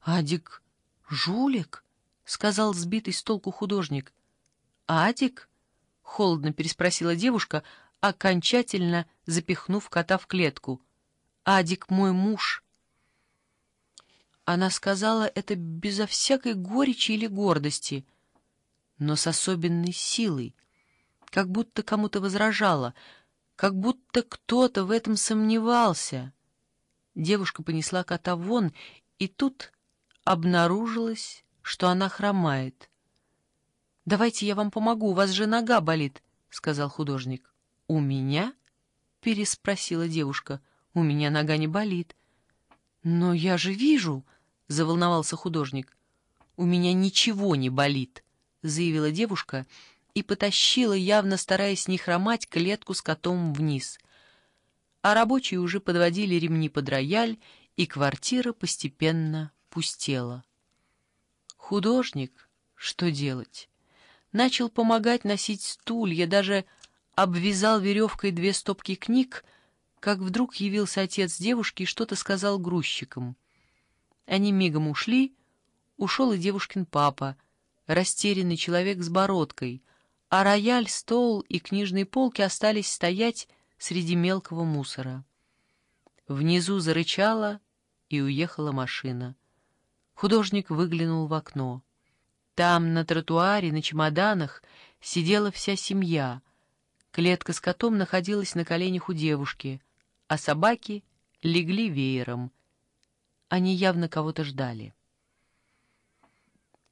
Адик жулик? — сказал сбитый с толку художник. Адик? — холодно переспросила девушка, окончательно запихнув кота в клетку. Адик мой муж. Она сказала это безо всякой горечи или гордости, но с особенной силой, как будто кому-то возражала, как будто кто-то в этом сомневался. Девушка понесла кота вон, и тут обнаружилось, что она хромает. «Давайте я вам помогу, у вас же нога болит», — сказал художник. «У меня?» — переспросила девушка. «У меня нога не болит». «Но я же вижу», — заволновался художник. «У меня ничего не болит», — заявила девушка и потащила, явно стараясь не хромать, клетку с котом вниз. А рабочие уже подводили ремни под рояль, и квартира постепенно пустела. Художник, что делать? Начал помогать носить стулья, даже обвязал веревкой две стопки книг, как вдруг явился отец девушки и что-то сказал грузчикам. Они мигом ушли, ушел и девушкин папа, растерянный человек с бородкой, а рояль, стол и книжные полки остались стоять среди мелкого мусора. Внизу зарычала и уехала машина. Художник выглянул в окно. Там, на тротуаре, на чемоданах, сидела вся семья. Клетка с котом находилась на коленях у девушки, а собаки легли веером. Они явно кого-то ждали.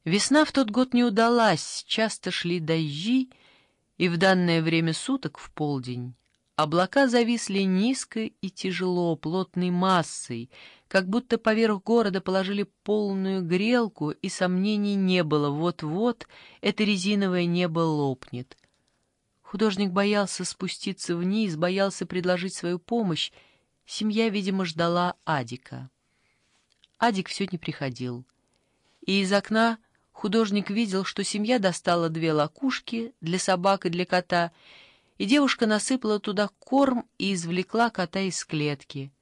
Весна в тот год не удалась, часто шли дожди, и в данное время суток, в полдень, Облака зависли низко и тяжело, плотной массой, как будто поверх города положили полную грелку, и сомнений не было, вот-вот это резиновое небо лопнет. Художник боялся спуститься вниз, боялся предложить свою помощь. Семья, видимо, ждала Адика. Адик все не приходил. И из окна художник видел, что семья достала две лакушки для собак и для кота — и девушка насыпала туда корм и извлекла кота из клетки.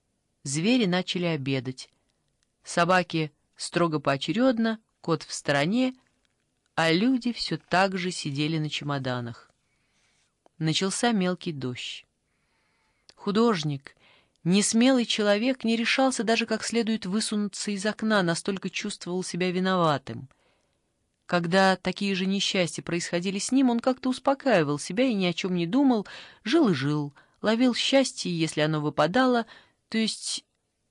Звери начали обедать. Собаки строго поочередно, кот в стороне, а люди все так же сидели на чемоданах. Начался мелкий дождь. Художник, несмелый человек, не решался даже как следует высунуться из окна, настолько чувствовал себя виноватым. Когда такие же несчастья происходили с ним, он как-то успокаивал себя и ни о чем не думал, жил и жил, ловил счастье, если оно выпадало, то есть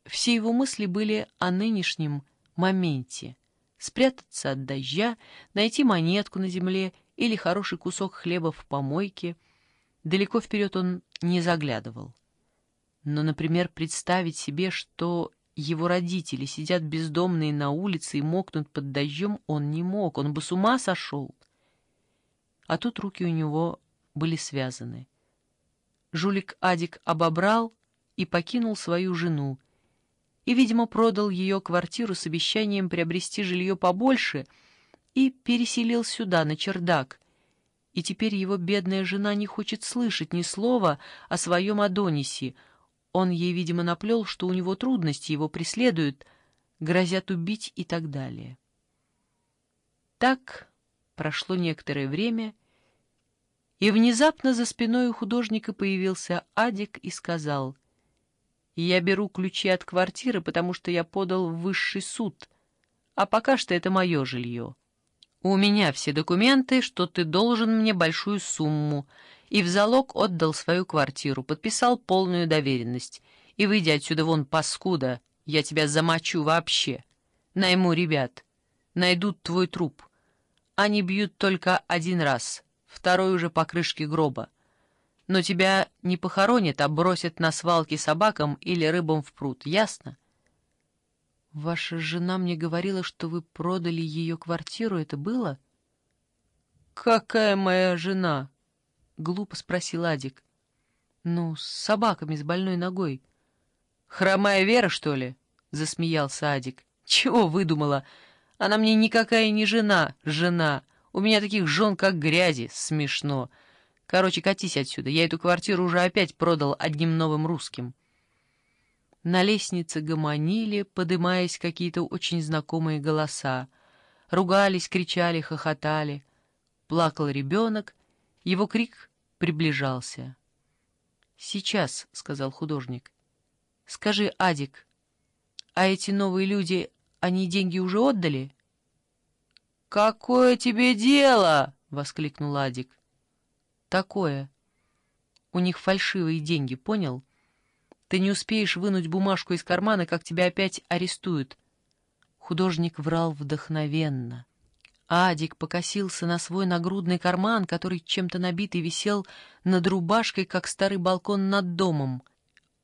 все его мысли были о нынешнем моменте. Спрятаться от дождя, найти монетку на земле или хороший кусок хлеба в помойке. Далеко вперед он не заглядывал. Но, например, представить себе, что его родители сидят бездомные на улице и мокнут под дождем, он не мог, он бы с ума сошел. А тут руки у него были связаны. Жулик Адик обобрал и покинул свою жену, и, видимо, продал ее квартиру с обещанием приобрести жилье побольше и переселил сюда, на чердак. И теперь его бедная жена не хочет слышать ни слова о своем Адонисе — он ей, видимо, наплел, что у него трудности, его преследуют, грозят убить и так далее. Так прошло некоторое время, и внезапно за спиной у художника появился Адик и сказал, «Я беру ключи от квартиры, потому что я подал в высший суд, а пока что это мое жилье. У меня все документы, что ты должен мне большую сумму, и в залог отдал свою квартиру, подписал полную доверенность. И выйди отсюда вон, паскуда, я тебя замочу вообще. Найму ребят, найдут твой труп. Они бьют только один раз, второй уже по крышке гроба. Но тебя не похоронят, а бросят на свалке собакам или рыбам в пруд, ясно? Ваша жена мне говорила, что вы продали ее квартиру, это было? Какая моя жена? — глупо спросил Адик. «Ну, с собаками, с больной ногой». «Хромая Вера, что ли?» — засмеялся Адик. «Чего выдумала? Она мне никакая не жена, жена. У меня таких жен, как грязи. Смешно. Короче, катись отсюда. Я эту квартиру уже опять продал одним новым русским». На лестнице гомонили, подымаясь какие-то очень знакомые голоса. Ругались, кричали, хохотали. Плакал ребенок, его крик приближался. «Сейчас», — сказал художник. «Скажи, Адик, а эти новые люди, они деньги уже отдали?» «Какое тебе дело?» — воскликнул Адик. «Такое. У них фальшивые деньги, понял?» Ты не успеешь вынуть бумажку из кармана, как тебя опять арестуют. Художник врал вдохновенно. Адик покосился на свой нагрудный карман, который чем-то набитый висел над рубашкой, как старый балкон над домом.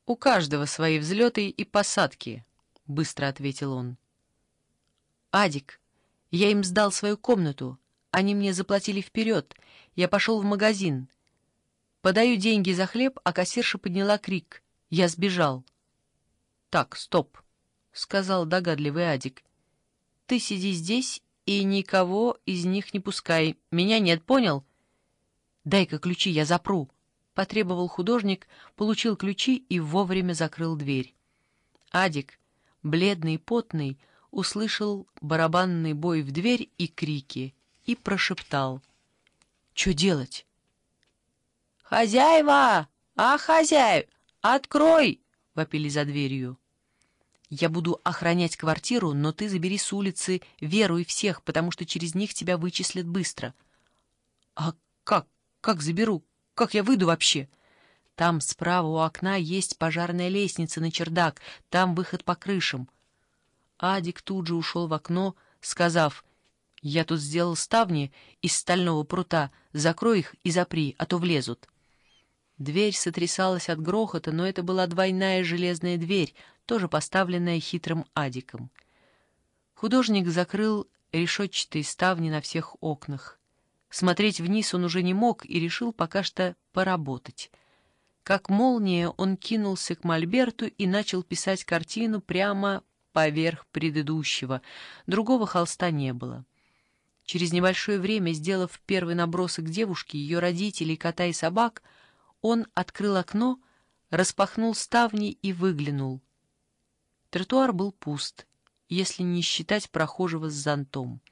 «У каждого свои взлеты и посадки», — быстро ответил он. «Адик, я им сдал свою комнату. Они мне заплатили вперед. Я пошел в магазин. Подаю деньги за хлеб, а кассирша подняла крик. Я сбежал. Так, стоп, сказал догадливый Адик. Ты сиди здесь и никого из них не пускай. Меня нет, понял? Дай-ка ключи, я запру. Потребовал художник, получил ключи и вовремя закрыл дверь. Адик, бледный и потный, услышал барабанный бой в дверь и крики и прошептал. «Что делать?» «Хозяева! А, хозяев! «Открой!» — вопили за дверью. «Я буду охранять квартиру, но ты забери с улицы Веру и всех, потому что через них тебя вычислят быстро». «А как? Как заберу? Как я выйду вообще?» «Там справа у окна есть пожарная лестница на чердак, там выход по крышам». Адик тут же ушел в окно, сказав, «Я тут сделал ставни из стального прута, закрой их и запри, а то влезут». Дверь сотрясалась от грохота, но это была двойная железная дверь, тоже поставленная хитрым адиком. Художник закрыл решетчатые ставни на всех окнах. Смотреть вниз он уже не мог и решил пока что поработать. Как молния он кинулся к Мольберту и начал писать картину прямо поверх предыдущего. Другого холста не было. Через небольшое время, сделав первый набросок девушки, ее родителей, кота и собак, он открыл окно, распахнул ставни и выглянул. Тротуар был пуст, если не считать прохожего с зонтом.